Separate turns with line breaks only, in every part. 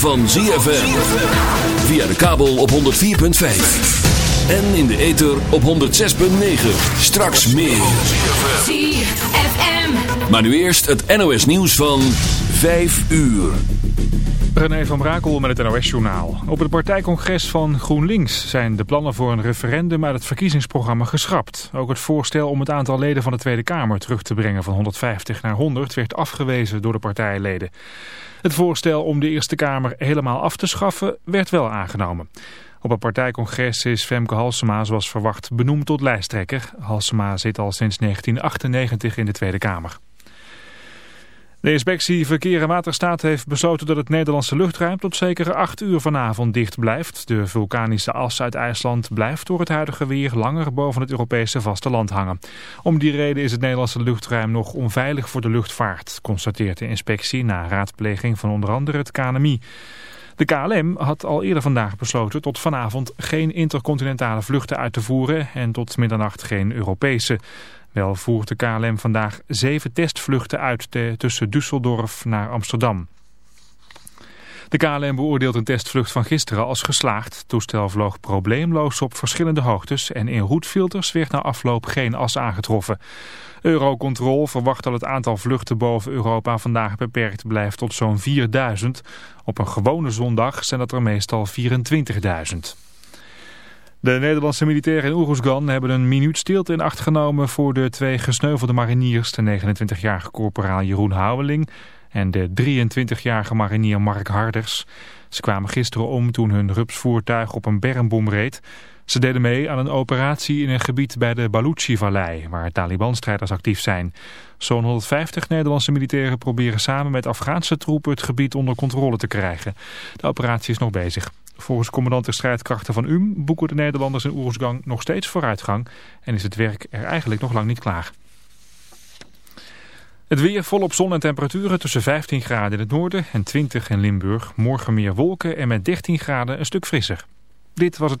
van ZFM. Via de kabel op 104.5. En in de ether op 106.9. Straks meer.
ZFM.
Maar nu eerst het NOS nieuws van 5 uur.
René van Brakel met het NOS-journaal. Op het partijcongres van GroenLinks zijn de plannen voor een referendum uit het verkiezingsprogramma geschrapt. Ook het voorstel om het aantal leden van de Tweede Kamer terug te brengen van 150 naar 100 werd afgewezen door de partijleden. Het voorstel om de Eerste Kamer helemaal af te schaffen werd wel aangenomen. Op het partijcongres is Femke Halsema zoals verwacht benoemd tot lijsttrekker. Halsema zit al sinds 1998 in de Tweede Kamer. De inspectie Verkeer en Waterstaat heeft besloten dat het Nederlandse luchtruim tot zekere 8 uur vanavond dicht blijft. De vulkanische as uit IJsland blijft door het huidige weer langer boven het Europese vasteland hangen. Om die reden is het Nederlandse luchtruim nog onveilig voor de luchtvaart, constateert de inspectie na raadpleging van onder andere het KNMI. De KLM had al eerder vandaag besloten tot vanavond geen intercontinentale vluchten uit te voeren en tot middernacht geen Europese. Wel voert de KLM vandaag zeven testvluchten uit tussen Düsseldorf naar Amsterdam. De KLM beoordeelt een testvlucht van gisteren als geslaagd. Het toestel vloog probleemloos op verschillende hoogtes en in routefilters werd na afloop geen as aangetroffen. Eurocontrol verwacht dat het aantal vluchten boven Europa vandaag beperkt blijft tot zo'n 4000. Op een gewone zondag zijn dat er meestal 24.000. De Nederlandse militairen in Oeroesgan hebben een minuut stilte in acht genomen voor de twee gesneuvelde mariniers, de 29-jarige corporaal Jeroen Houweling en de 23-jarige marinier Mark Harders. Ze kwamen gisteren om toen hun rupsvoertuig op een bermbom reed. Ze deden mee aan een operatie in een gebied bij de Baluchi-vallei, waar Taliban-strijders actief zijn. Zo'n 150 Nederlandse militairen proberen samen met Afghaanse troepen het gebied onder controle te krijgen. De operatie is nog bezig. Volgens commandant de strijdkrachten van UM boeken de Nederlanders in Oeruzgang nog steeds vooruitgang en is het werk er eigenlijk nog lang niet klaar. Het weer volop zon en temperaturen tussen 15 graden in het noorden en 20 in Limburg. Morgen meer wolken en met 13 graden een stuk frisser. Dit was het.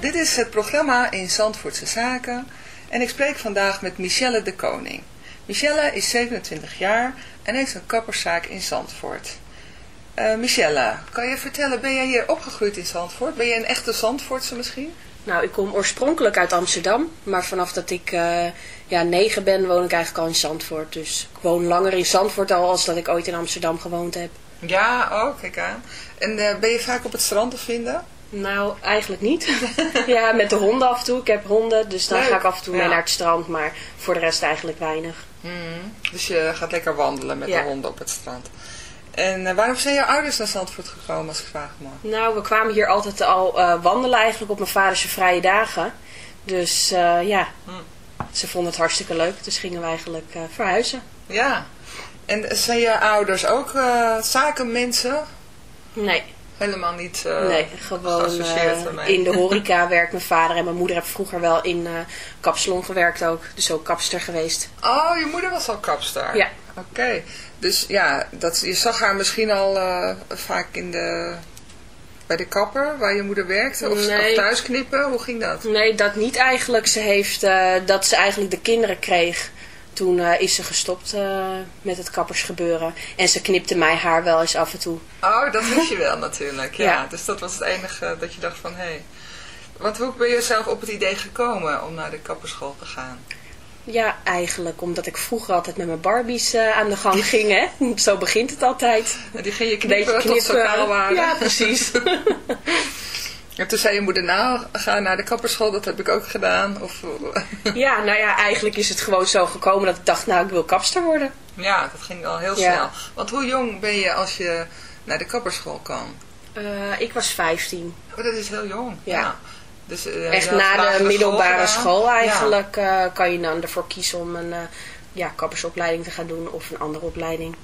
Dit is het programma in Zandvoortse Zaken en ik spreek vandaag met Michelle de Koning. Michelle is 27 jaar en heeft een kapperszaak in Zandvoort. Eh, Michelle, kan je vertellen, ben jij hier opgegroeid in Zandvoort? Ben je een echte Zandvoortse misschien?
Nou, ik kom oorspronkelijk uit Amsterdam, maar vanaf dat ik eh, ja, negen ben, woon ik eigenlijk al in Zandvoort. Dus ik woon langer in Zandvoort al als dat ik ooit in Amsterdam gewoond heb.
Ja, oh, kijk aan. En eh, ben je vaak op het strand te vinden?
Nou, eigenlijk niet. ja, met de honden af en toe. Ik heb honden, dus dan
Leuk.
ga ik af en toe mee
Ja.
naar het strand, maar voor de rest eigenlijk weinig.
Dus je gaat lekker wandelen met
Ja.
de honden op het strand. En eh, waarom zijn je ouders naar Zandvoort gekomen als ik vragen mag?
Nou, we kwamen hier altijd al eh, wandelen eigenlijk op mijn vaders vrije dagen. Dus eh, ja, ze vonden het hartstikke leuk. Dus gingen we eigenlijk verhuizen.
Ja. En zijn je ouders ook zakenmensen?
Nee,
Helemaal niet eh,
nee gewoon eh, in de horeca werkt mijn vader en mijn moeder hebben vroeger wel in eh kapsalon gewerkt ook. Dus ook kapster geweest.
Oh, je moeder was al kapster?
Ja.
Oké. Dus ja, dat, je zag haar misschien al vaak in de, bij de kapper waar je moeder werkte? Of,
Nee.
of thuis knippen? Hoe ging dat?
Nee, dat niet eigenlijk. Ze heeft, dat ze eigenlijk de kinderen kreeg toen eh, is ze gestopt eh, met het kappersgebeuren. En ze knipte mij haar wel eens af en toe.
Oh, dat wist je wel natuurlijk. Ja.
Ja.
Dus dat was het enige dat je dacht van, hé. Hey. Want hoe ben je zelf op het idee gekomen om naar de kapperschool te gaan?
Ja, eigenlijk omdat ik vroeger altijd met mijn Barbies eh, aan de gang ging. Hè? Zo begint het altijd.
En die ging je
Beetje
knippen tot ze
knippen.
kaal waren.
Ja, precies.
En toen zei je moeder, nou, ga naar de kapperschool, dat heb ik ook gedaan. Of,
ja, nou ja, eigenlijk is het gewoon zo gekomen dat ik dacht, nou, ik wil kapster worden.
ja, dat ging al heel
Ja.
snel. Want hoe jong ben je als je naar de kapperschool kan?
Eh, ik was 15.
Oh, dat is heel jong.
Ja.
Dus, eh,
Echt na de middelbare
school
school,
gedaan? Ja.
eigenlijk eh, kan je dan ervoor kiezen om een ja, kappersopleiding te gaan doen of een andere opleiding.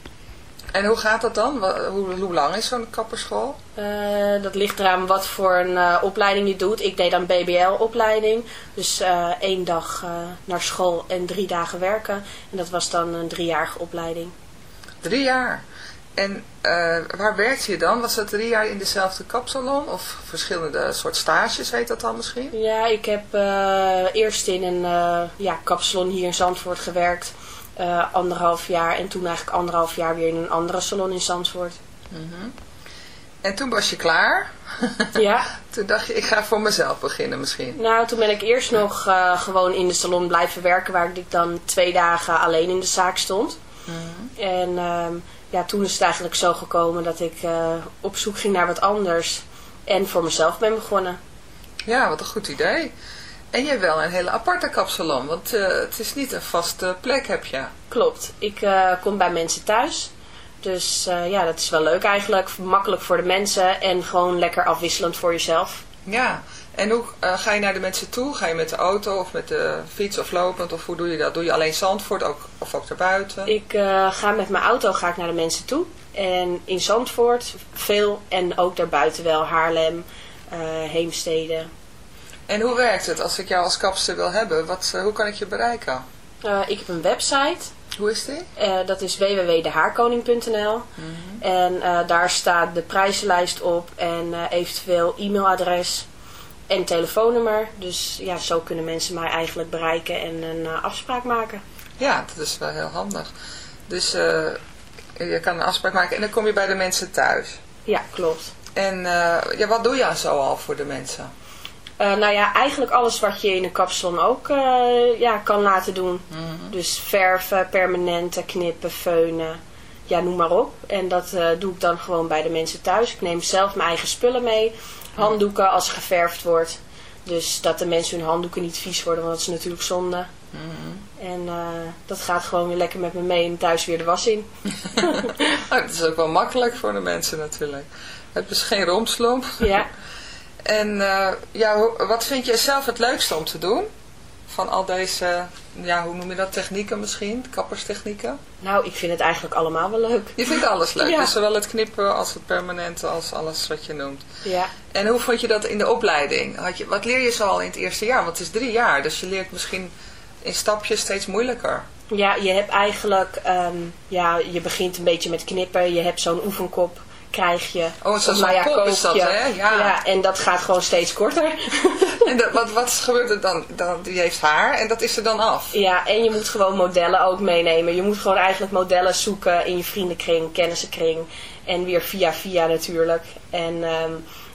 En hoe gaat dat dan? Hoe, hoe lang is zo'n kapperschool?
Eh, dat ligt eraan wat voor een eh, opleiding je doet. Ik deed dan BBL-opleiding. Dus eh, één dag naar school en drie dagen werken. En dat was dan een driejarige opleiding.
Drie jaar. En waar werkte je dan? Was dat drie jaar in dezelfde kapsalon? Of verschillende soort stages heet dat dan misschien?
Ja, ik heb eerst in een ja, kapsalon hier in Zandvoort gewerkt. Eh, anderhalf jaar. En toen eigenlijk anderhalf jaar weer in een andere salon in Zandvoort.
En toen was je klaar.
Ja.
Toen dacht je, ik ga voor mezelf beginnen misschien.
Nou, toen ben ik eerst nog eh, gewoon in de salon blijven werken, waar ik dan twee dagen alleen in de zaak stond. En ehm, ja, toen is het eigenlijk zo gekomen dat ik eh, op zoek ging naar wat anders en voor mezelf ben begonnen.
Ja, wat een goed idee. En je hebt wel een hele aparte kapsalon, want eh, het is niet een vaste plek heb je.
Klopt, ik eh, kom bij mensen thuis. Dus eh, ja, dat is wel leuk eigenlijk. Makkelijk voor de mensen en gewoon lekker afwisselend voor jezelf.
Ja, en hoe ga je naar de mensen toe? Ga je met de auto of met de fiets of lopend? Of hoe doe je dat? Doe je alleen Zandvoort ook, of ook daarbuiten?
Ik ga met mijn auto ga ik naar de mensen toe. En in Zandvoort veel en ook daarbuiten wel. Haarlem, Heemstede.
En hoe werkt het als ik jou als kapster wil hebben? Wat, eh, hoe kan ik je bereiken?
Eh, ik heb een website.
Hoe is die?
Eh, dat is www.dehaarkoning.nl En eh, daar staat de prijzenlijst op en eventueel e-mailadres en telefoonnummer. Dus ja, zo kunnen mensen mij eigenlijk bereiken en een afspraak maken.
Ja, dat is wel heel handig. Dus je kan een afspraak maken en dan kom je bij de mensen thuis.
Ja, klopt.
En ja, wat doe je zo al voor de mensen?
Eh, nou ja, eigenlijk alles wat je in een kapsalon ook eh, ja, kan laten doen. Dus verven, permanenten, knippen, feunen, ja, noem maar op. En dat eh, doe ik dan gewoon bij de mensen thuis. Ik neem zelf mijn eigen spullen mee. Handdoeken als geverfd wordt. Dus dat de mensen hun handdoeken niet vies worden, want dat is natuurlijk zonde. En eh, dat gaat gewoon weer lekker met me mee en thuis weer de was in.
Oh, dat is ook wel makkelijk voor de mensen natuurlijk. Het is geen romslomp.
Ja.
En eh, ja, wat vind je zelf het leukste om te doen? Van al deze, ja, hoe noem je dat, technieken misschien? Kapperstechnieken?
Nou, ik vind het eigenlijk allemaal wel leuk.
Je vindt alles leuk,
Ja.
dus zowel het knippen als het permanente, als alles wat je noemt.
Ja.
En hoe vond je dat in de opleiding? Had je, wat leer je zo al in het eerste jaar? Want het is drie jaar, dus je leert misschien in stapjes steeds moeilijker.
Ja, je hebt eigenlijk, ehm, ja, je begint een beetje met knippen. Je hebt zo'n oefenkop, krijg je.
Oh, zo'n
ja,
kop is dat, hè? Ja.
en dat gaat gewoon steeds korter.
En dat, wat, wat gebeurt er dan? dan? Die heeft haar en dat is er dan af.
ja, en je moet gewoon modellen ook meenemen. Je moet gewoon eigenlijk modellen zoeken in je vriendenkring, kennissenkring. En weer via via natuurlijk. En ehm,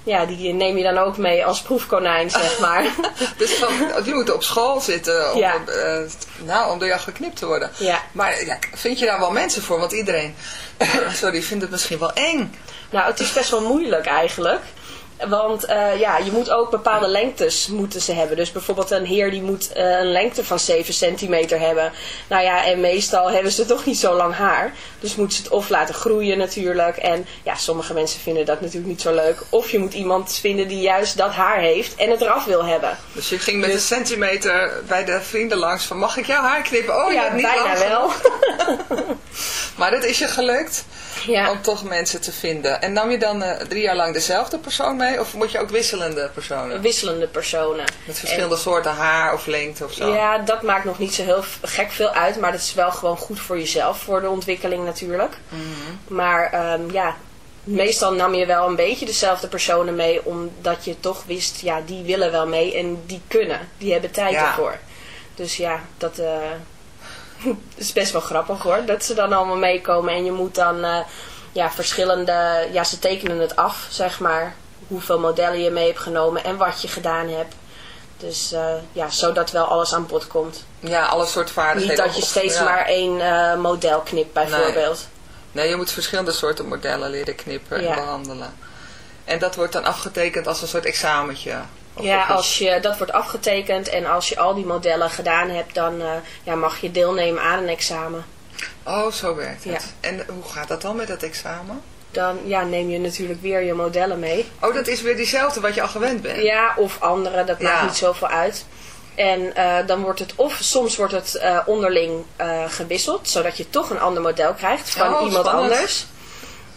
ja, die neem je dan ook mee als proefkonijn, zeg maar.
Dus van, die moeten op school zitten om,
Ja.
eh, nou, om door jou geknipt te worden.
Ja.
Maar ja, vind je daar wel mensen voor? Want iedereen, sorry, vindt het misschien wel eng.
Nou, het is best wel moeilijk eigenlijk. Want eh, ja, je moet ook bepaalde lengtes moeten ze hebben. Dus bijvoorbeeld een heer die moet eh, een lengte van 7 centimeter hebben. Nou ja, en meestal hebben ze toch niet zo lang haar. Dus moeten ze het of laten groeien natuurlijk. En ja, sommige mensen vinden dat natuurlijk niet zo leuk. Of je moet iemand vinden die juist dat haar heeft en het eraf wil hebben.
Dus je ging met een centimeter bij de vrienden langs van, mag ik jouw haar knippen? Oh,
ja,
niet
bijna
lang
wel.
Maar dat is je gelukt
Ja.
om toch mensen te vinden. En nam je dan eh, drie jaar lang dezelfde persoon mee? Of moet je ook wisselende personen?
Wisselende personen.
Met verschillende soorten haar of lengte of zo?
Ja, dat maakt nog niet zo heel gek veel uit. Maar dat is wel gewoon goed voor jezelf, voor de ontwikkeling natuurlijk. Maar ehm, ja, meestal nam je wel een beetje dezelfde personen mee. Omdat je toch wist, ja, die willen wel mee en die kunnen. Die hebben tijd
Ja.
ervoor. Dus ja, dat... eh, Het is best wel grappig hoor, dat ze dan allemaal meekomen en je moet dan eh, ja, verschillende, ja ze tekenen het af zeg maar, hoeveel modellen je mee hebt genomen en wat je gedaan hebt. Dus eh, ja, zodat wel alles aan bod komt.
Ja, alle soort vaardigheden.
Niet dat je steeds
ja.
maar één eh, model knipt bijvoorbeeld.
Nee, je moet verschillende soorten modellen leren knippen
Ja.
en behandelen. En dat wordt dan afgetekend als een soort examentje.
Ja, als je, dat wordt afgetekend en als je al die modellen gedaan hebt, dan eh, ja, mag je deelnemen aan een examen.
Oh, zo werkt het.
Ja.
En hoe gaat dat dan met dat examen?
Dan ja, neem je natuurlijk weer je modellen mee.
Oh, dat is weer diezelfde wat je al gewend bent.
Ja, of andere, dat
Ja.
maakt niet zoveel uit. En eh, dan wordt het, of soms wordt het eh, onderling eh, gewisseld, zodat je toch een ander model krijgt van
Oh,
iemand
spannend.
anders.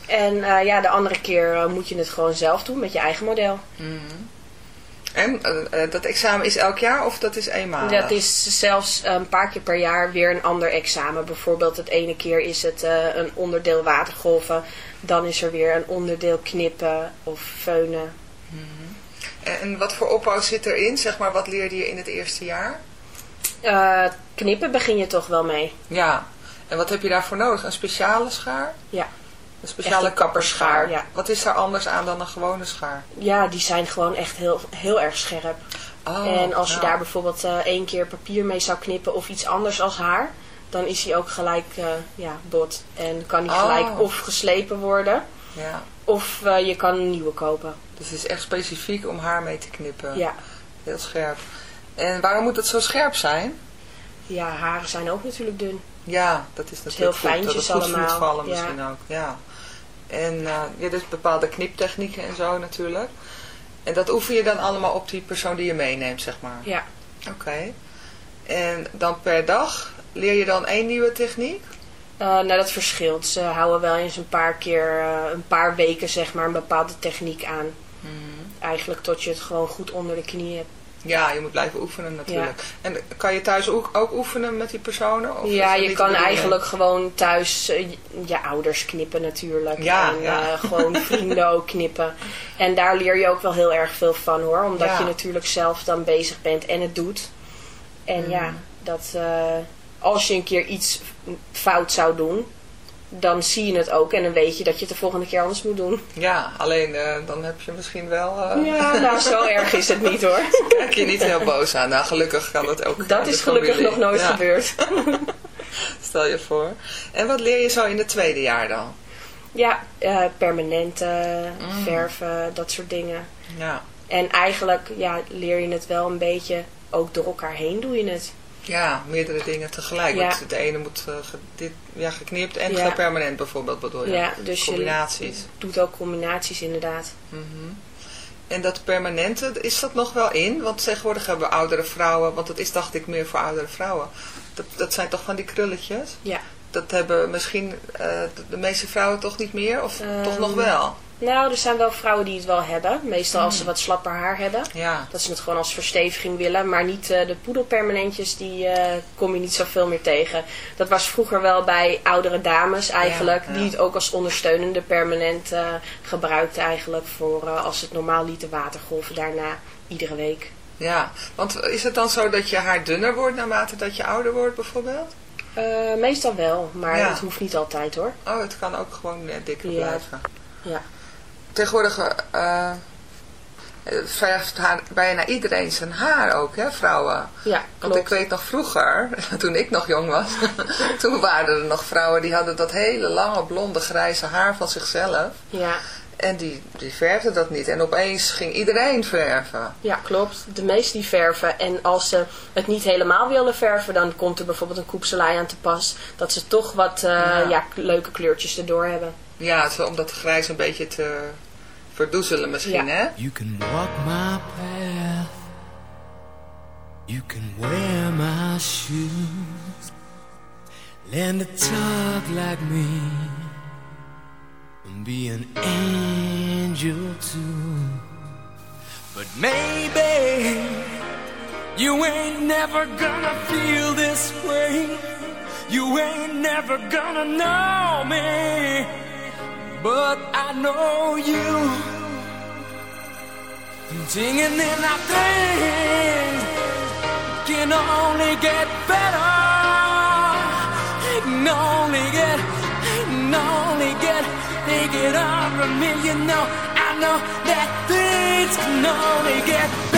En ja, de andere keer moet je het gewoon zelf doen met je eigen model.
En eh, eh, dat examen is elk jaar of dat is eenmalig?
Dat is zelfs een paar keer per jaar weer een ander examen. Bijvoorbeeld het ene keer is het eh, een onderdeel watergolven. Dan is er weer een onderdeel knippen of feunen.
En, en wat voor opbouw zit erin? Zeg maar, wat leerde je in het eerste jaar?
Knippen begin je toch wel mee.
Ja. En wat heb je daarvoor nodig? Een speciale schaar?
Ja.
Een speciale
Echt kapperschaar, ja.
Wat is daar anders aan dan een gewone schaar?
Ja, die zijn gewoon echt heel, heel erg scherp.
Oh,
en als je daar bijvoorbeeld eh, één keer papier mee zou knippen of iets anders als haar, dan is hij ook gelijk eh, ja, bot. En kan hij
Oh.
gelijk of geslepen worden,
Ja.
of eh, je kan een nieuwe kopen.
Dus het is echt specifiek om haar mee te knippen.
Ja.
Heel scherp. En waarom moet het zo scherp zijn?
ja, haren zijn ook natuurlijk dun.
Ja, dat is natuurlijk
heel
goed, dat het
fijntjes
goed
allemaal,
vallen
ja.
misschien ook. Ja. En eh ja, dus bepaalde kniptechnieken en zo natuurlijk. En dat oefen je dan allemaal op die persoon die je meeneemt, zeg maar.
Ja.
Oké. En dan per dag leer je dan één nieuwe techniek?
Eh, nou, dat verschilt. Ze houden wel eens een paar keer, eh, een paar weken zeg maar, een bepaalde techniek aan.
Mhm.
Eigenlijk tot je het gewoon goed onder de knie hebt.
Ja, je moet blijven oefenen natuurlijk. En kan je thuis ook, ook oefenen met die personen? Of
ja, je kan eigenlijk gewoon thuis eh, je- ouders knippen natuurlijk.
Ja,
en
ja.
eh, gewoon vrienden ook knippen. En daar leer je ook wel heel erg veel van hoor. Omdat je natuurlijk zelf dan bezig bent en het doet. En ja, dat eh, als je een keer iets fout zou doen, dan zie je het ook. En dan weet je dat je het de volgende keer anders moet doen.
Ja, alleen eh, dan heb je misschien wel... eh,
Ja, nou zo erg is het niet hoor.
Kijk je niet heel boos aan. Nou, gelukkig kan dat ook.
Dat
in
is gelukkig
familie.
nog nooit
Ja,
gebeurd.
Stel je voor. En wat leer je zo in het tweede jaar dan?
Ja, eh, permanenten, verven, dat soort dingen.
Ja.
En eigenlijk ja, leer je het wel een beetje, ook door elkaar heen doe je het.
Ja, meerdere dingen tegelijk.
Ja.
Want de ene moet eh, ge- dit, ja, geknipt en
Ja.
permanent bijvoorbeeld bedoel je?
Ja, dus
Combinaties.
je doet ook combinaties inderdaad.
Mhm. En dat permanente, is dat nog wel in? Want tegenwoordig hebben oudere vrouwen, want dat is dacht ik meer voor oudere vrouwen. Dat, dat zijn toch van die krulletjes?
Ja.
Dat hebben misschien eh, de, de meeste vrouwen toch niet meer? Of toch
Ehm,
nog wel?
Nou, er zijn wel vrouwen die het wel hebben. Meestal als ze wat slapper haar hebben.
Ja.
Dat ze het gewoon als versteviging willen. Maar niet eh, de poedelpermanentjes, die eh, kom je niet zoveel meer tegen. Dat was vroeger wel bij oudere dames eigenlijk.
Ja, ja.
Die het ook als ondersteunende permanent eh, gebruikten eigenlijk. Voor als het normaal lieten watergolven daarna iedere week.
Ja, want is het dan zo dat je haar dunner wordt naarmate dat je ouder wordt bijvoorbeeld?
Meestal wel, maar het hoeft niet altijd hoor.
Oh, het kan ook gewoon dikker
Ja.
blijven.
Ja.
Tegenwoordig eh, eh, verft haar, bijna iedereen zijn haar ook, hè, vrouwen.
Ja,
Want
klopt.
ik weet nog vroeger, toen ik nog jong was, toen waren er nog vrouwen die hadden dat hele lange blonde grijze haar van zichzelf.
Ja.
En die, die verfden dat niet. En opeens ging iedereen verven.
Ja, klopt. De meesten die verven. En als ze het niet helemaal willen verven, dan komt er bijvoorbeeld een koepselij aan te pas. Dat ze toch wat eh,
Ja.
ja. leuke kleurtjes erdoor hebben.
Ja, zo om dat grijs een beetje te verdoezelen misschien,
Ja.
hè?
You can walk my path. You can wear my shoes. Learn to talk like me. And be an angel too. But maybe you ain't never gonna feel this way. You ain't never gonna know me. But I know you. Singing in our things can only get better.
It Can only get, it can only get, they get over me. You know, I know that things can only get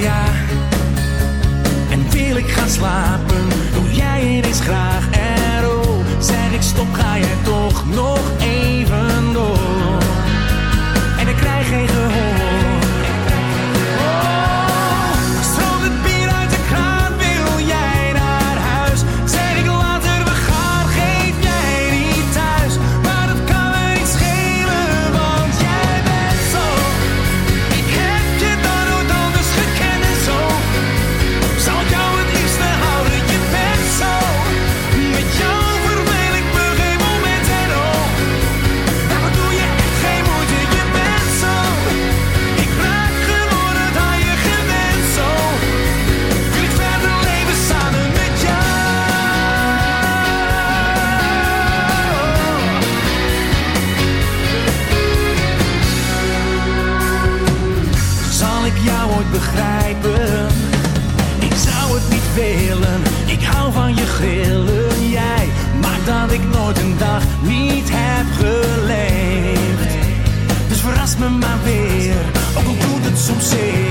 ja. En wil ik gaan slapen, doe jij het eens graag. er. Oh, zeg ik stop, ga jij toch nog even door. En ik krijg geen gehoor. me maar weer, ook al doet het soms zeer.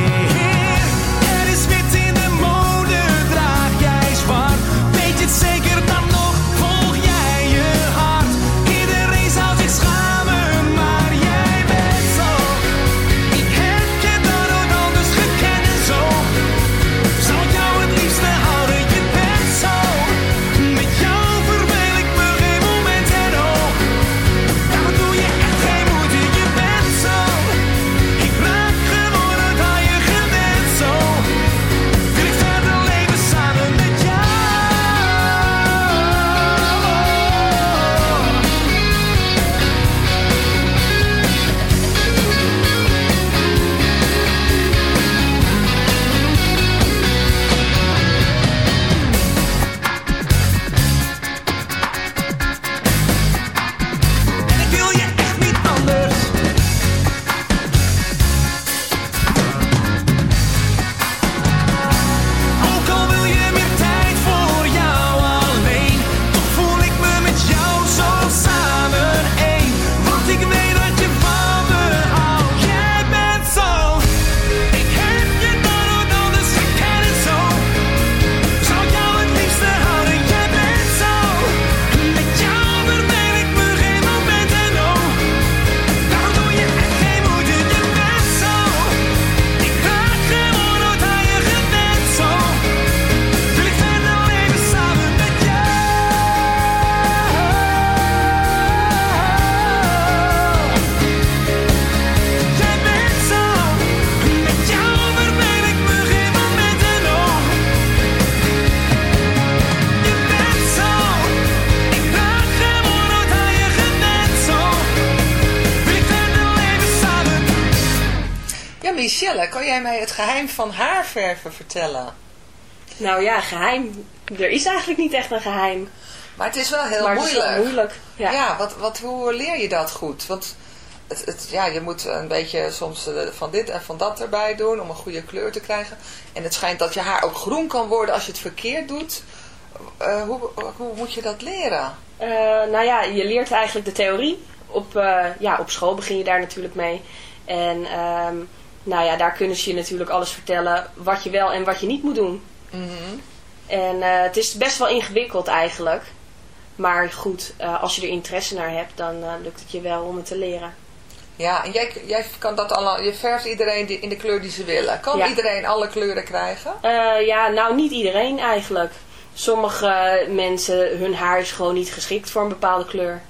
Jij
mij het geheim van haarverven vertellen?
Nou ja, geheim. Er is eigenlijk niet echt een geheim.
Maar het is wel heel
maar het is
moeilijk.
wel moeilijk. Ja.
Ja, wat, wat, hoe leer je dat goed? Want het, het, ja, je moet een beetje soms eh, van dit en van dat erbij doen om een goede kleur te krijgen. En het schijnt dat je haar ook groen kan worden als je het verkeerd doet. Eh, hoe, hoe moet je dat leren?
Eh, nou ja, je leert eigenlijk de theorie. Op, ja, op school begin je daar natuurlijk mee. En ehm, nou ja, daar kunnen ze je natuurlijk alles vertellen wat je wel en wat je niet moet doen.
Mhm.
En eh, het is best wel ingewikkeld eigenlijk. Maar goed, eh, als je er interesse naar hebt, dan eh, lukt het je wel om het te leren.
Ja, en jij, jij kan dat allemaal, je verft iedereen die, in de kleur die ze willen. Kan
Ja.
iedereen alle kleuren krijgen?
Ja, nou niet iedereen eigenlijk. Sommige mensen, hun haar is gewoon niet geschikt voor een bepaalde kleur.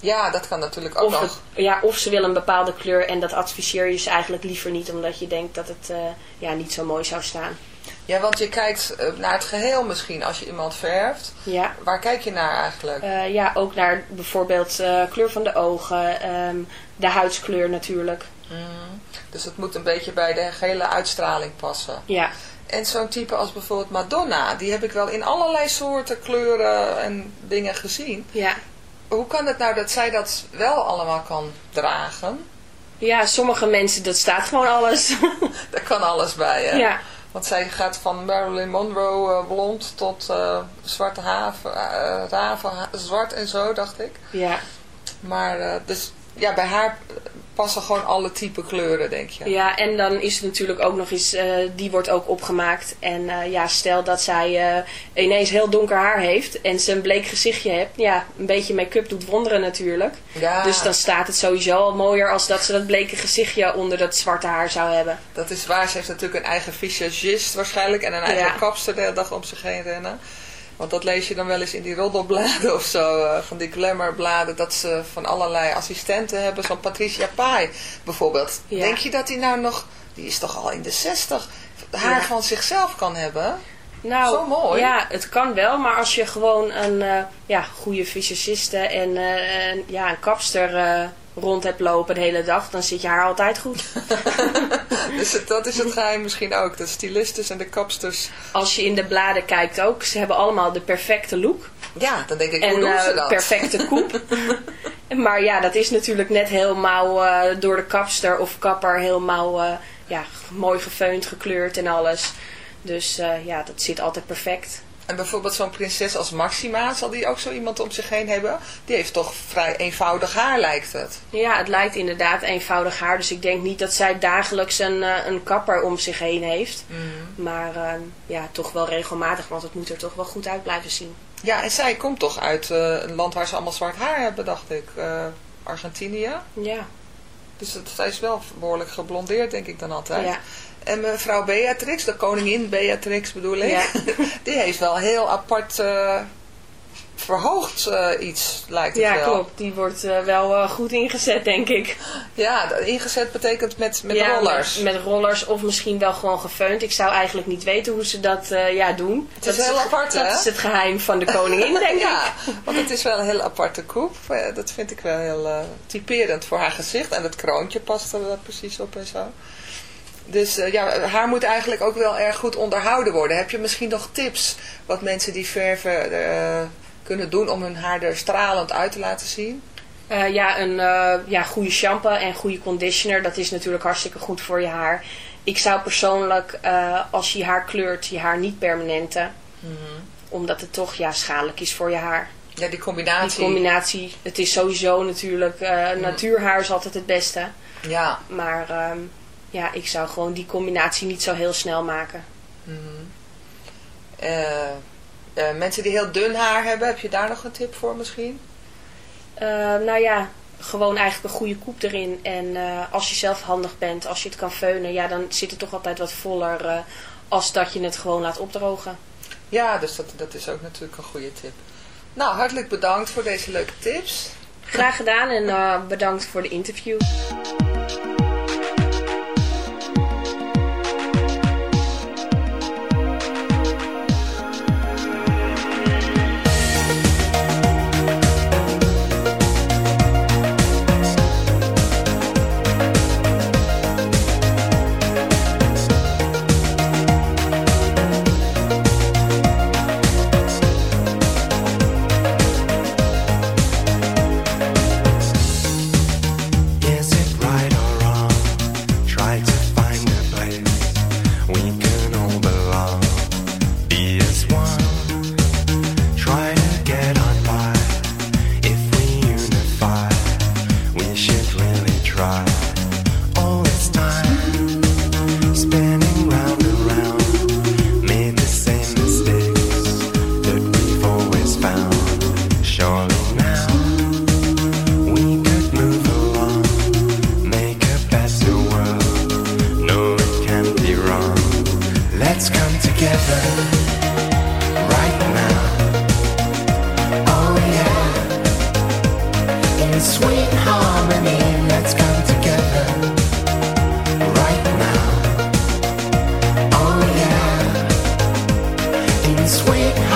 Ja, dat kan natuurlijk ook
Of,
nog.
het- ja, of ze willen een bepaalde kleur en dat adviseer je ze eigenlijk liever niet, omdat je denkt dat het eh, ja, niet zo mooi zou staan.
Ja, want je kijkt eh, naar het geheel misschien als je iemand verft.
Ja,
Waar kijk je naar eigenlijk?
Eh, ja ook naar bijvoorbeeld kleur van de ogen, ehm, de huidskleur natuurlijk.
Mm. Dus het moet een beetje bij de gehele uitstraling passen.
Ja,
En zo'n type als bijvoorbeeld Madonna, die heb ik wel in allerlei soorten kleuren en dingen gezien.
ja.
Hoe kan het nou dat zij dat wel allemaal kan dragen?
ja, sommige mensen, dat staat gewoon alles.
Daar kan alles bij, hè?
ja,
Want zij gaat van Marilyn Monroe eh, blond tot eh, zwarte haven, eh, raven, zwart en zo, dacht ik.
ja.
Maar dus ja, bij haar passen gewoon alle type kleuren, denk je.
Ja, en dan is het natuurlijk ook nog eens, eh, die wordt ook opgemaakt. En eh, ja, stel dat zij eh, ineens heel donker haar heeft en ze een bleek gezichtje hebt. Ja, een beetje make-up doet wonderen natuurlijk.
Ja,
Dus dan staat het sowieso al mooier als dat ze dat bleke gezichtje onder dat zwarte haar zou hebben.
dat is waar. Ze heeft natuurlijk een eigen visagist waarschijnlijk en een eigen
Ja.
kapster de hele dag om zich heen rennen. Want dat lees je dan wel eens in die roddelbladen of zo, eh, van die glamourbladen, dat ze van allerlei assistenten hebben, zo'n Patricia Pai bijvoorbeeld.
Ja.
Denk je dat die nou nog, die is toch al in de zestig, haar
Ja.
van zichzelf kan hebben?
Nou,
Zo mooi.
Ja, het kan wel, maar als je gewoon een eh, ja, goede visagiste en eh, een, ja, een kapster rond hebt lopen de hele dag, dan zit je haar altijd goed.
Dus het- dat is het geheim misschien ook, de stylistes en de kapsters.
Als je in de bladen kijkt ook, ze hebben allemaal de perfecte look.
Ja, dan denk ik, hoe
en
doen ze
eh,
dat?
perfecte koep. maar ja, dat is natuurlijk net helemaal eh, door de kapster of kapper helemaal eh, ja, mooi gefeund, gekleurd en alles. Dus ja, dat zit altijd perfect.
En bijvoorbeeld zo'n prinses als Maxima, zal die ook zo iemand om zich heen hebben? Die heeft toch vrij eenvoudig haar, lijkt het.
Ja, het lijkt inderdaad eenvoudig haar. Dus ik denk niet dat zij dagelijks een, eh, een kapper om zich heen heeft. Maar eh, ja, toch wel regelmatig, want het moet er toch wel goed uit blijven zien.
Ja, en zij komt toch uit eh, een land waar ze allemaal zwart haar hebben, dacht ik. Argentinië.
Ja,
Dus het, zij is wel behoorlijk geblondeerd, denk ik dan altijd.
ja.
En mevrouw Beatrix, de koningin Beatrix bedoel ik,
Ja.
die heeft wel heel apart eh, verhoogd eh, iets, lijkt het
ja
wel.
klopt. Die wordt eh, wel goed ingezet, denk ik.
Ja, ingezet betekent met, met
Ja,
rollers.
Met, met rollers of misschien wel gewoon gefeund. Ik zou eigenlijk niet weten hoe ze dat ja, doen.
Het is
dat
heel apart,
Dat
hè?
is het geheim van de koningin, denk ik.
Ja, want het is wel een heel aparte koep. Dat vind ik wel heel typerend voor haar gezicht. En het kroontje past er precies op en zo. Dus eh, ja, haar moet eigenlijk ook wel erg goed onderhouden worden. Heb je misschien nog tips wat mensen die verven eh, kunnen doen om hun haar er stralend uit te laten zien?
Eh, ja, een ja, goede shampoo en goede conditioner, dat is natuurlijk hartstikke goed voor je haar. Ik zou persoonlijk, als je haar kleurt, je haar niet permanenten. Omdat het toch ja, schadelijk is voor je haar.
Ja, die combinatie.
Die combinatie, het is sowieso natuurlijk, eh, natuurhaar is altijd het beste.
Ja,
Maar ehm, ja, ik zou gewoon die combinatie niet zo heel snel maken.
eh, mensen die heel dun haar hebben, heb je daar nog een tip voor misschien?
Eh, nou ja, gewoon eigenlijk een goede koep erin. En als je zelf handig bent, als je het kan feunen, ja, dan zit het toch altijd wat voller als dat je het gewoon laat opdrogen.
Ja, dus dat, dat is ook natuurlijk een goede tip. Nou, hartelijk bedankt voor deze leuke tips.
Graag gedaan en bedankt voor de interview.
Sweet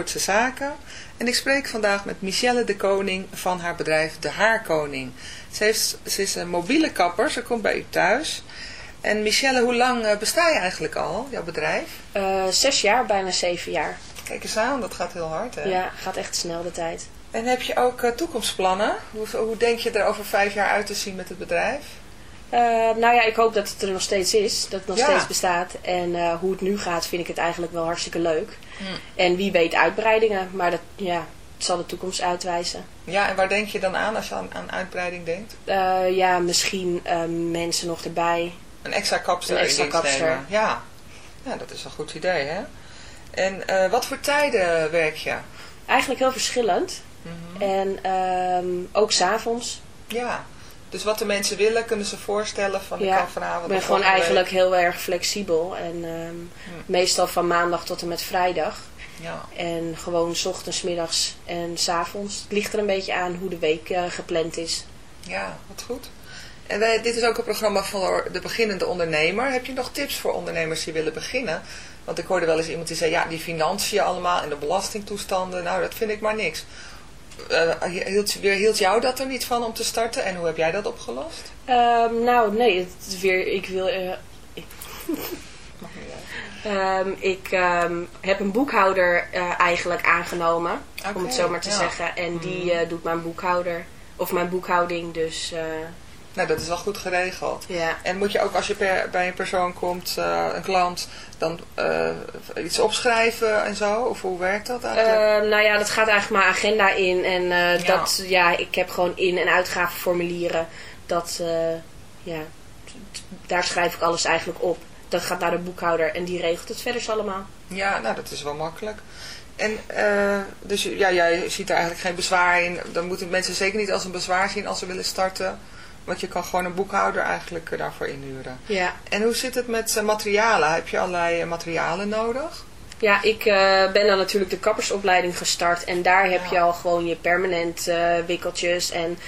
Zandvoortse Zaken en ik spreek vandaag met Michelle de Koning van haar bedrijf De Haarkoning. Ze, heeft, ze is een mobiele kapper, ze komt bij u thuis. En Michelle, hoe lang eh, besta je eigenlijk al, jouw bedrijf?
Eh, zes jaar, bijna zeven jaar.
Kijk eens aan, dat gaat heel hard hè?
Ja, gaat echt snel de tijd.
En heb je ook eh, toekomstplannen? Hoe, hoe denk je er over vijf jaar uit te zien met het bedrijf?
Eh, nou ja, ik hoop dat het er nog steeds is. Dat het nog
Ja.
steeds bestaat. En eh, hoe het nu gaat vind ik het eigenlijk wel hartstikke leuk.
Hm.
En wie weet uitbreidingen. Maar dat ja, het zal de toekomst uitwijzen.
Ja, en waar denk je dan aan als je aan, aan uitbreiding denkt?
Eh, ja, misschien eh, mensen nog erbij.
Een extra kapster
Een extra kapster.
nemen. Ja. ja, dat is een goed idee hè. En eh, wat voor tijden werk je?
Eigenlijk heel verschillend.
Mhm.
En ehm, ook s'avonds.
Ja, dus wat de mensen willen kunnen ze voorstellen van ik kan vanavond
Ik ben gewoon eigenlijk heel erg flexibel. En ehm, meestal van maandag tot en met vrijdag.
Ja,
En gewoon 's ochtends, middags en 's avonds. Het ligt er een beetje aan hoe de week eh, gepland is.
ja, wat goed. En wij, dit is ook een programma voor de beginnende ondernemer. Heb je nog tips voor ondernemers die willen beginnen? Want ik hoorde wel eens iemand die zei, ja, die financiën allemaal en de belastingtoestanden, nou, dat vind ik maar niks. Eh, hield, hield jou dat er niet van om te starten en hoe heb jij dat opgelost?
Ehm, nou, nee, het is weer, ik wil... eh, ik, Ehm, ik ehm, heb een boekhouder eigenlijk aangenomen, om het zo maar te
ja.
zeggen. En die
Mhm.
doet mijn boekhouder, of mijn boekhouding, dus
Nou, dat is wel goed geregeld.
ja.
En moet je ook als je per- bij een persoon komt, eh, een klant, dan eh, iets opschrijven en zo? Of hoe werkt dat eigenlijk?
Ehm, nou ja, dat gaat eigenlijk mijn agenda in. En eh,
Ja.
dat, ja, ik heb gewoon in- en uitgavenformulieren. Dat, eh, ja, daar schrijf ik alles eigenlijk op. Dat gaat naar de boekhouder en die regelt het verder allemaal.
ja, nou dat is wel makkelijk. En eh, dus ja, jij ziet er eigenlijk geen bezwaar in. Dan moeten mensen zeker niet als een bezwaar zien als ze willen starten. Want je kan gewoon een boekhouder eigenlijk eh, daarvoor inhuren.
Ja,
En hoe zit het met eh, materialen? Heb je allerlei eh, materialen nodig?
ja ik ben dan natuurlijk de kappersopleiding gestart. En daar heb
Ja.
je al gewoon je permanent wikkeltjes en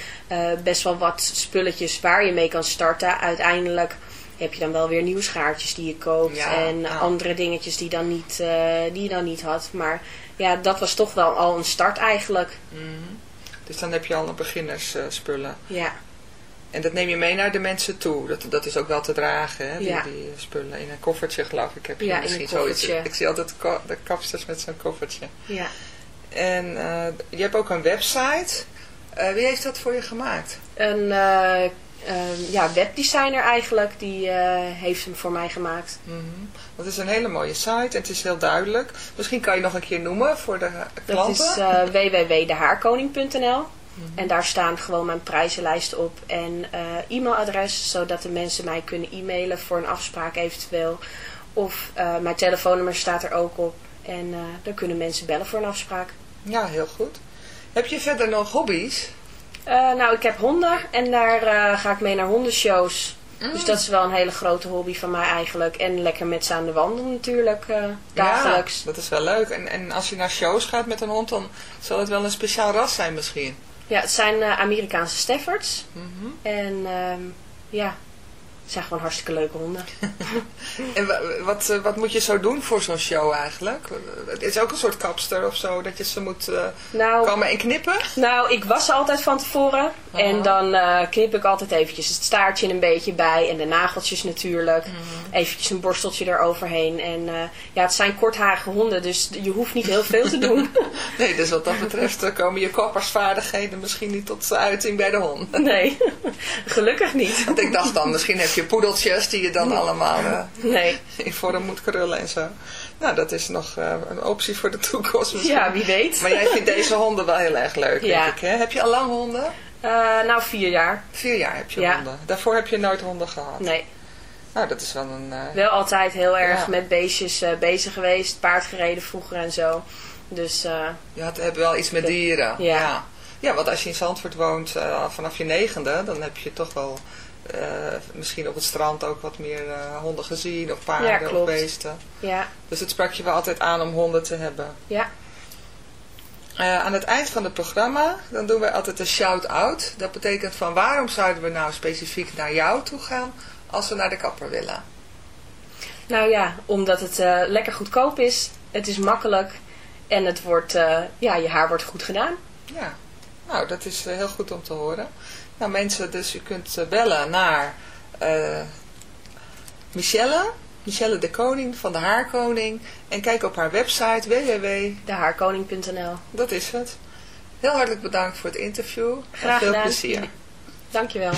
best wel wat spulletjes waar je mee kan starten. Uiteindelijk heb je dan wel weer nieuwe schaartjes die je koopt.
Ja,
en
ja.
andere dingetjes die, dan niet, die je dan niet had. Maar ja, dat was toch wel al een start eigenlijk.
Mhm. Dus dan heb je al een beginnersspullen.
Ja,
En dat neem je mee naar de mensen toe. Dat, dat is ook wel te dragen, hè? Die,
Ja.
die spullen. In een koffertje, geloof ik. Heb je
Ja,
misschien zoiets. Ik zie altijd de kapsters met zo'n koffertje.
ja.
En eh, je hebt ook een website. Eh, wie heeft dat voor je gemaakt?
Een eh, eh, ja, webdesigner eigenlijk, die heeft hem voor mij gemaakt.
Mhm. Dat is een hele mooie site en het is heel duidelijk. Misschien kan je nog een keer noemen voor de
Dat
klanten.
is www.dehaarkoning.nl En daar staan gewoon mijn prijzenlijsten op en eh, e-mailadres, zodat de mensen mij kunnen e-mailen voor een afspraak eventueel. Of eh, mijn telefoonnummer staat er ook op en eh dan kunnen mensen bellen voor een afspraak.
Ja, heel goed. Heb je verder nog hobby's?
Nou, ik heb honden en daar ga ik mee naar hondenshows. Dus dat is wel een hele grote hobby van mij eigenlijk. En lekker met ze aan de wandel natuurlijk, dagelijks.
Ja, dat is wel leuk. En, en als je naar shows gaat met een hond, dan zal het wel een speciaal ras zijn misschien.
Ja, het zijn eh, Amerikaanse Staffords.
Mhm.
En ehm, ja, het zijn gewoon hartstikke leuke honden.
En wa- wat, eh, wat moet je zo doen voor zo'n show eigenlijk? Het is ook een soort kapster of zo, dat je ze moet eh
Nou,
kammen en knippen?
nou, ik was ze altijd van tevoren. En dan eh, knip ik altijd eventjes het staartje een beetje bij. En de nageltjes natuurlijk. Eventjes een borsteltje eroverheen. En ja, het zijn kortharige honden, dus je hoeft niet heel veel te doen.
Nee, dus wat dat betreft komen je kappersvaardigheden misschien niet tot uiting bij de hond.
nee, gelukkig niet.
Want ik dacht dan, misschien heb je poedeltjes die je dan allemaal eh,
Nee,
in vorm moet krullen en zo. Nou, dat is nog eh, een optie voor de toekomst misschien.
ja, wie weet.
Maar jij vindt deze honden wel heel erg leuk,
Ja.
denk ik. Hè? Heb je al lang honden?
Eh, nou, vier jaar.
Vier jaar heb je
Ja.
honden. Daarvoor heb je nooit honden gehad.
Nee,
Nou, dat is wel een...
wel altijd heel erg
Ja.
met beestjes bezig geweest. Paard gereden vroeger en zo. Dus
Je had, hebt wel iets met dieren.
Ja.
ja. Ja, want als je in Zandvoort woont vanaf je negende, dan heb je toch wel eh, misschien op het strand ook wat meer eh, honden gezien of paarden of beesten.
Ja.
Dus het sprak je wel altijd aan om honden te hebben.
Ja.
Eh, aan het eind van het programma, dan doen wij altijd een shout-out. Dat betekent van waarom zouden we nou specifiek naar jou toe gaan als we naar de kapper willen?
Nou ja, omdat het lekker goedkoop is, het is makkelijk
en het wordt, ja, je haar wordt goed gedaan.
Ja, nou dat is heel goed om te horen. Nou mensen, dus u kunt eh, bellen naar eh, Michelle, Michelle de Koning van de Haarkoning. En kijk op haar website
www.dehaarkoning.nl
Dat is het. Heel hartelijk bedankt voor het interview.
Graag
en veel
gedaan.
plezier.
Dankjewel.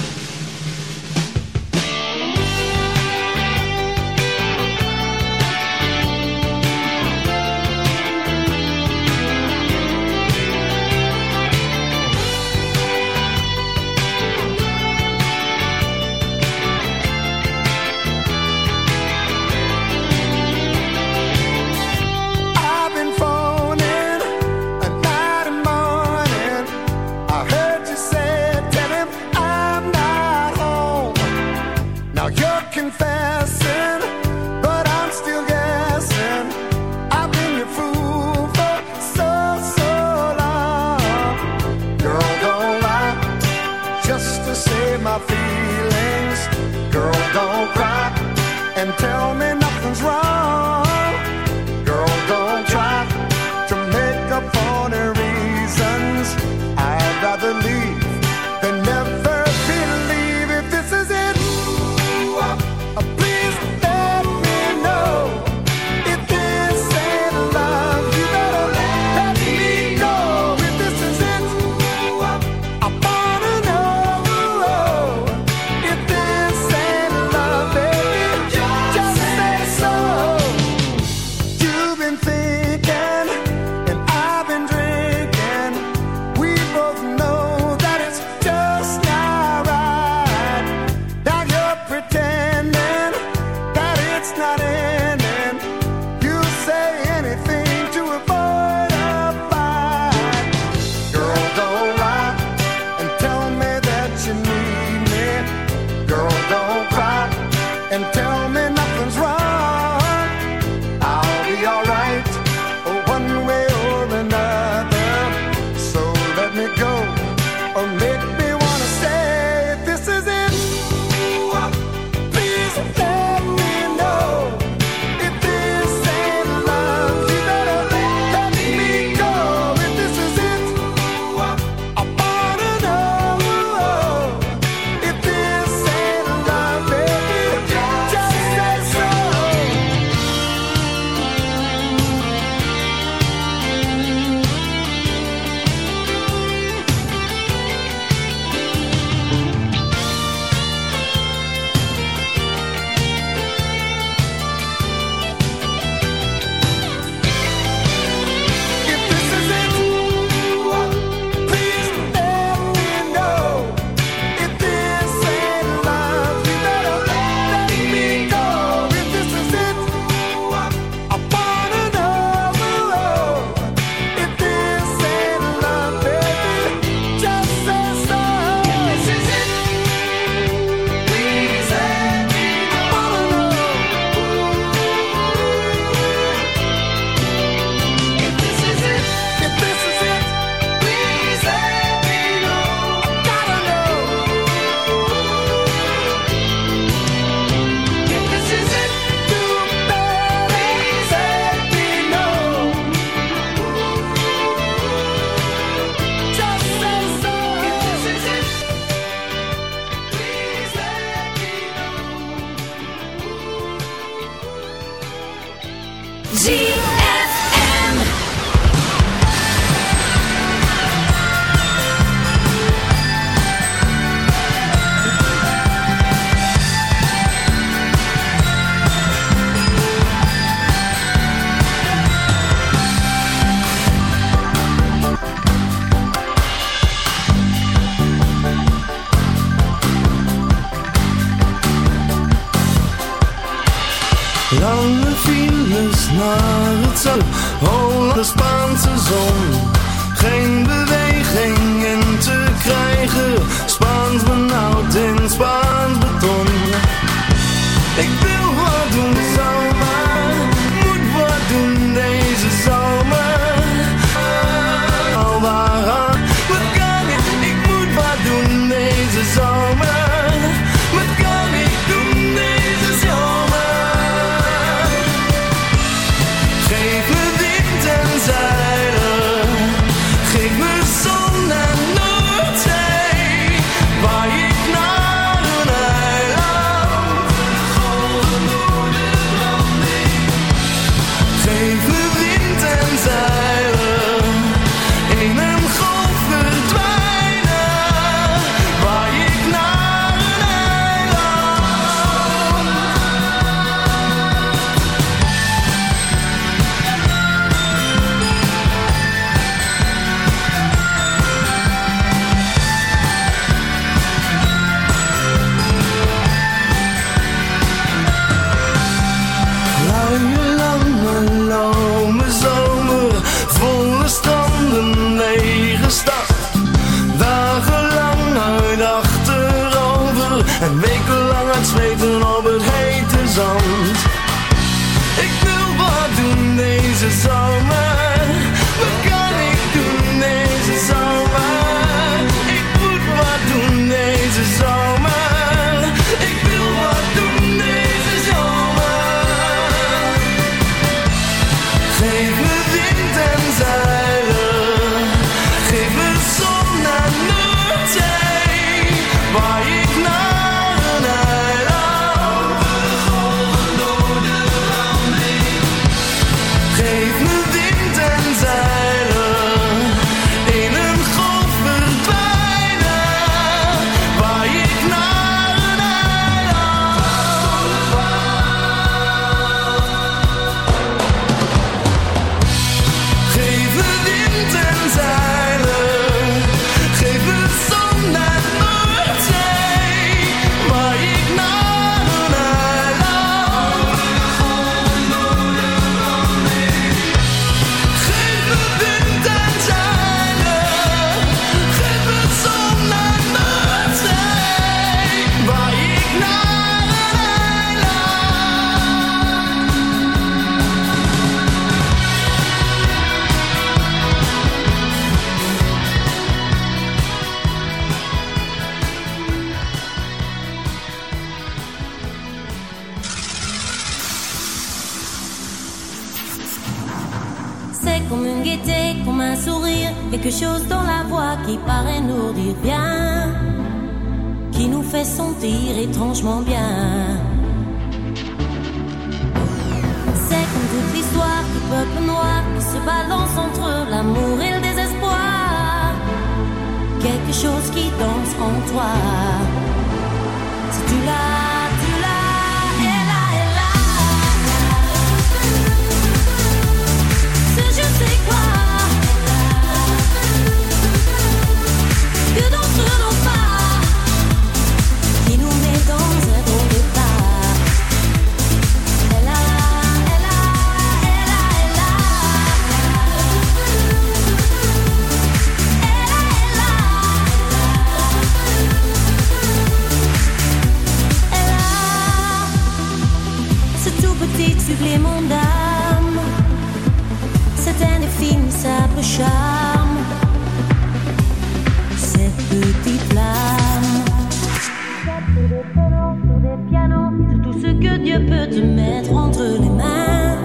te
mettre entre les mains.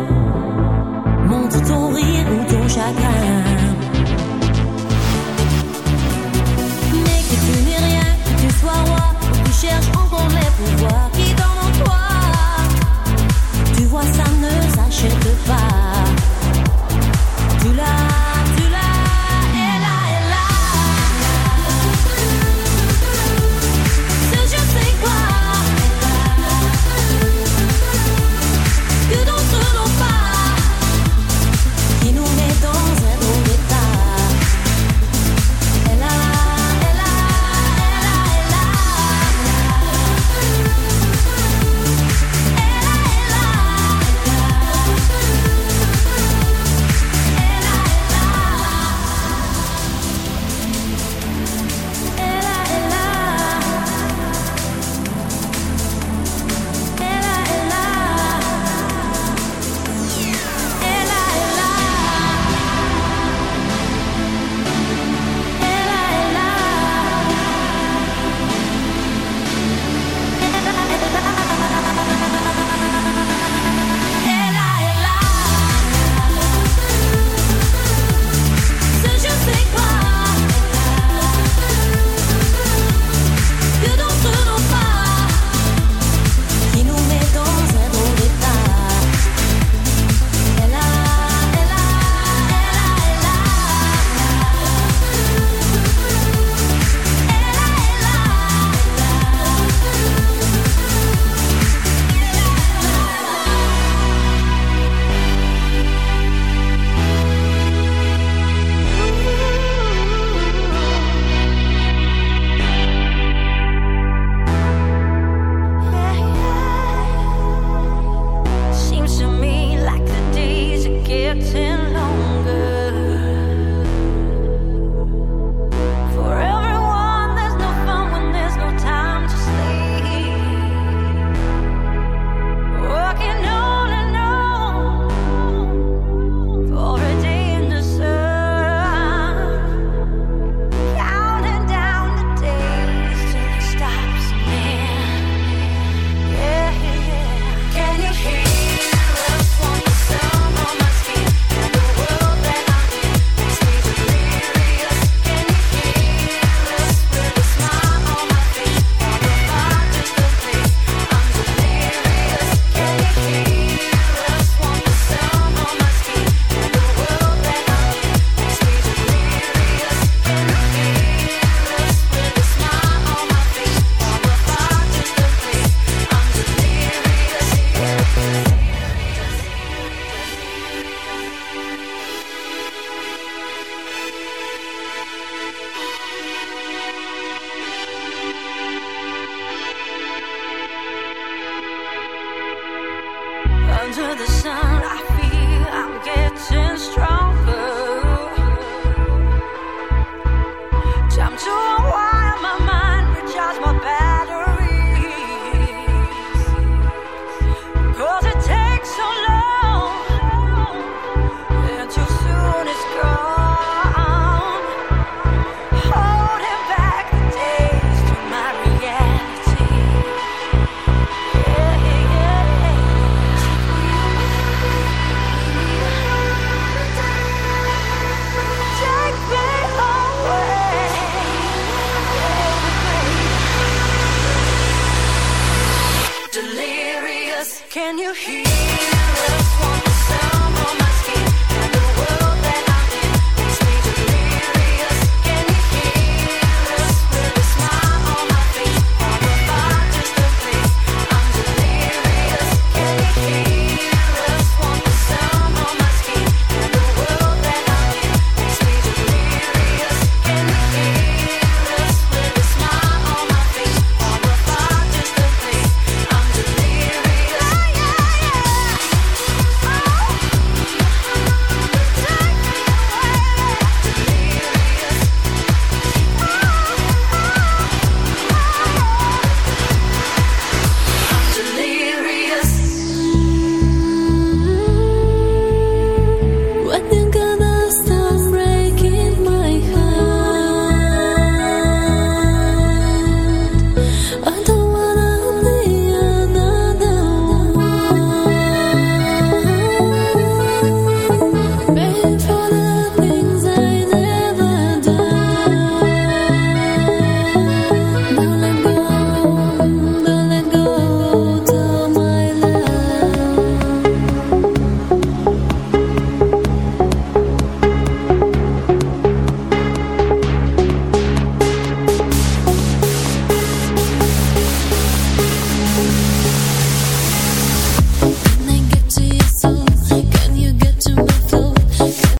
Montre ton rire ou ton chagrin. Mais que tu n'es rien, que tu sois roi, tu cherches encore les pouvoirs qui dorment en toi. Tu vois, ça ne s'achète pas.